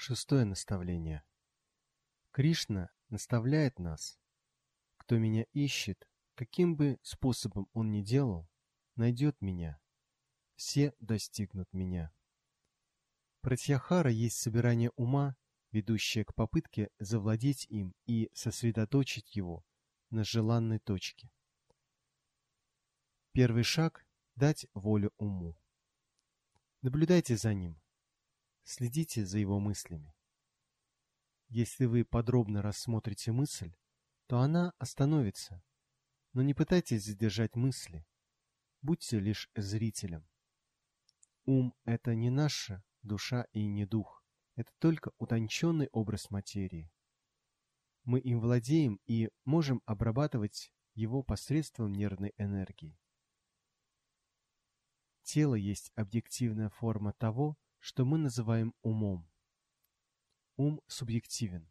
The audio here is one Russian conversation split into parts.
Шестое наставление. Кришна наставляет нас. Кто меня ищет, каким бы способом он ни делал, найдет меня. Все достигнут меня. Пратьяхара есть собирание ума, ведущее к попытке завладеть им и сосредоточить его на желанной точке. Первый шаг – дать волю уму. Наблюдайте за ним. Следите за его мыслями. Если вы подробно рассмотрите мысль, то она остановится, но не пытайтесь задержать мысли. Будьте лишь зрителем. Ум – это не наша душа и не дух. Это только утонченный образ материи. Мы им владеем и можем обрабатывать его посредством нервной энергии. Тело есть объективная форма того, что мы называем умом. Ум субъективен.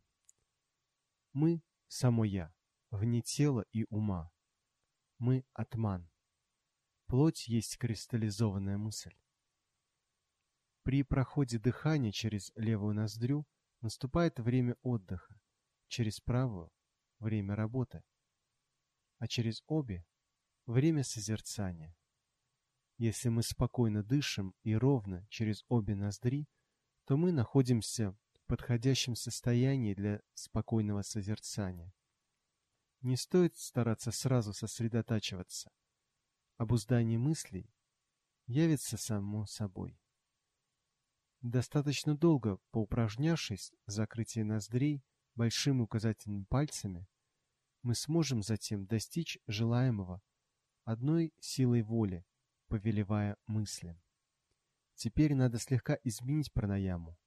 Мы – само Я, вне тела и ума. Мы – атман. Плоть есть кристаллизованная мысль. При проходе дыхания через левую ноздрю наступает время отдыха, через правую – время работы, а через обе – время созерцания. Если мы спокойно дышим и ровно через обе ноздри, то мы находимся в подходящем состоянии для спокойного созерцания. Не стоит стараться сразу сосредотачиваться. Обуздание мыслей явится само собой. Достаточно долго поупражнявшись в закрытии ноздрей большими указательными пальцами, мы сможем затем достичь желаемого одной силой воли, повелевая мыслям. Теперь надо слегка изменить пранаяму.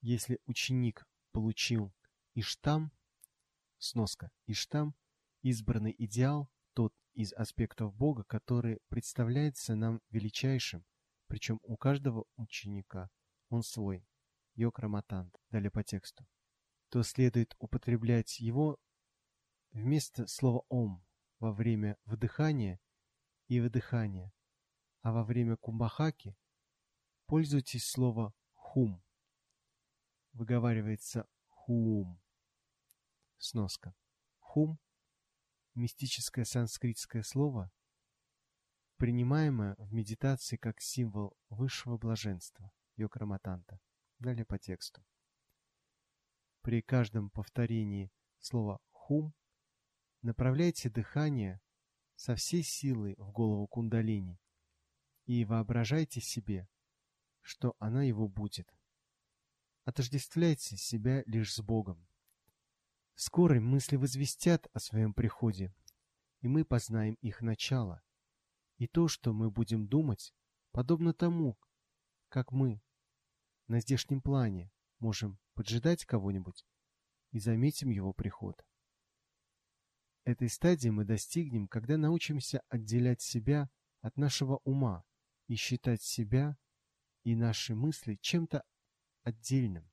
Если ученик получил иштам, сноска иштам, избранный идеал, тот из аспектов Бога, который представляется нам величайшим, причем у каждого ученика он свой, йокраматант, далее по тексту, то следует употреблять его вместо слова «ом» во время вдыхания и выдыхания, а во время кумбахаки пользуйтесь слово «хум». Выговаривается «хум». Сноска. «Хум» – мистическое санскритское слово, принимаемое в медитации как символ высшего блаженства, йокраматанта. Далее по тексту. При каждом повторении слова «хум» направляйте дыхание со всей силой в голову кундалини и воображайте себе, что она его будет. Отождествляйте себя лишь с Богом. Скоро мысли возвестят о своем приходе, и мы познаем их начало, и то, что мы будем думать, подобно тому, как мы на здешнем плане можем поджидать кого-нибудь и заметим его приход. Этой стадии мы достигнем, когда научимся отделять себя от нашего ума и считать себя и наши мысли чем-то отдельным.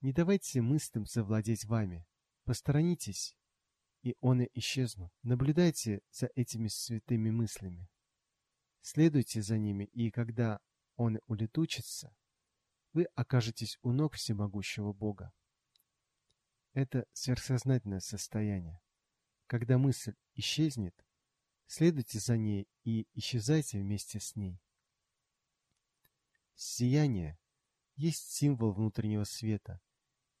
Не давайте мыслям завладеть вами. Посторонитесь и он и исчезнут. Наблюдайте за этими святыми мыслями. Следуйте за ними, и когда он улетучится, вы окажетесь у ног всемогущего Бога. Это сверхсознательное состояние. Когда мысль исчезнет, следуйте за ней и исчезайте вместе с ней. Сияние есть символ внутреннего света,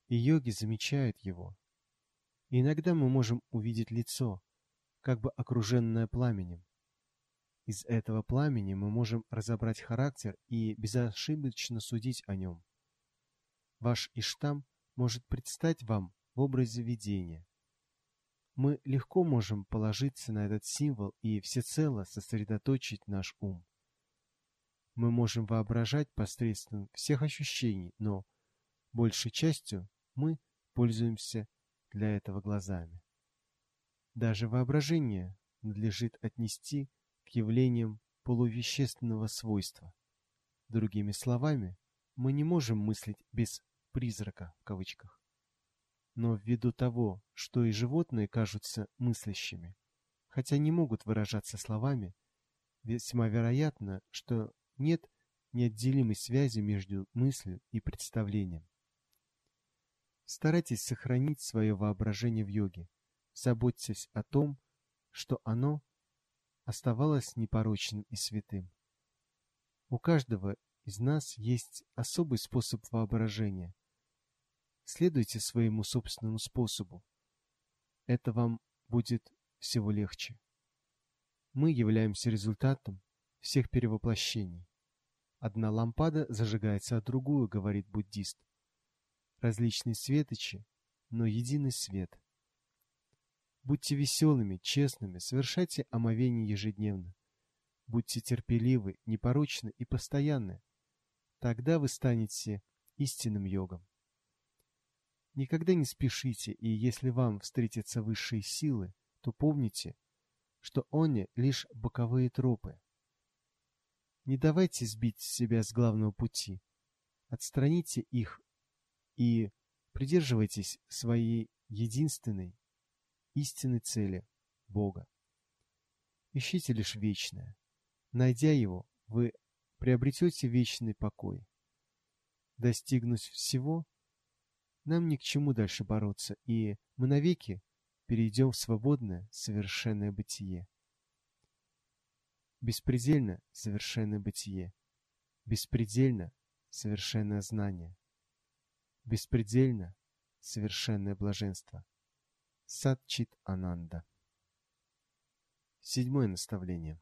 и йоги замечают его. Иногда мы можем увидеть лицо, как бы окруженное пламенем. Из этого пламени мы можем разобрать характер и безошибочно судить о нем. Ваш Иштам может предстать вам в образе видения. Мы легко можем положиться на этот символ и всецело сосредоточить наш ум. Мы можем воображать посредством всех ощущений, но большей частью мы пользуемся для этого глазами. Даже воображение надлежит отнести к явлениям полувещественного свойства. Другими словами, мы не можем мыслить без «призрака» в кавычках. Но ввиду того, что и животные кажутся мыслящими, хотя не могут выражаться словами, весьма вероятно, что нет неотделимой связи между мыслью и представлением. Старайтесь сохранить свое воображение в йоге. Заботьтесь о том, что оно оставалось непорочным и святым. У каждого из нас есть особый способ воображения. Следуйте своему собственному способу. Это вам будет всего легче. Мы являемся результатом всех перевоплощений. Одна лампада зажигается от другую, говорит буддист. Различные светочи, но единый свет. Будьте веселыми, честными, совершайте омовение ежедневно. Будьте терпеливы, непорочны и постоянны. Тогда вы станете истинным йогом. Никогда не спешите, и если вам встретятся высшие силы, то помните, что они лишь боковые тропы. Не давайте сбить себя с главного пути. Отстраните их и придерживайтесь своей единственной истинной цели – Бога. Ищите лишь вечное. Найдя его, вы приобретете вечный покой. Достигнув всего, нам ни к чему дальше бороться, и мы навеки перейдем в свободное, совершенное бытие. Беспредельно совершенное бытие. Беспредельно совершенное знание. Беспредельно совершенное блаженство. Садчит Ананда. Седьмое наставление.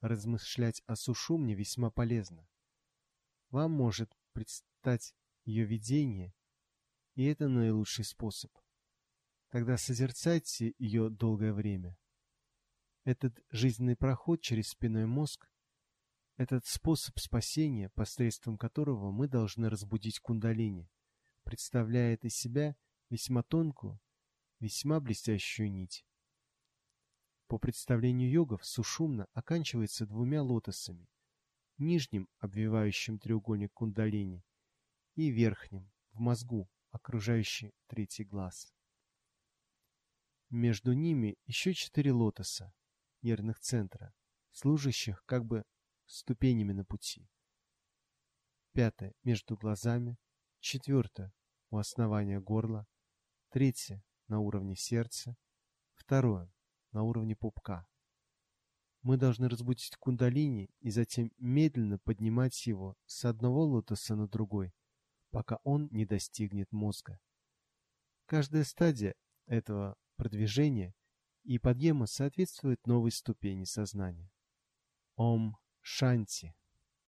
Размышлять о сушумне весьма полезно. Вам может предстать ее видение, и это наилучший способ. Тогда созерцайте ее долгое время. Этот жизненный проход через спинной мозг, этот способ спасения, посредством которого мы должны разбудить кундалини, представляет из себя весьма тонкую, весьма блестящую нить. По представлению йогов сушумна оканчивается двумя лотосами, нижним, обвивающим треугольник кундалини, и верхним, в мозгу, окружающий третий глаз. Между ними еще четыре лотоса, нервных центра, служащих как бы ступенями на пути. Пятое – между глазами, четвертое – у основания горла, третье – на уровне сердца, второе – на уровне пупка. Мы должны разбудить кундалини и затем медленно поднимать его с одного лотоса на другой, пока он не достигнет мозга. Каждая стадия этого продвижения и подъема соответствует новой ступени сознания. Ом Шанти.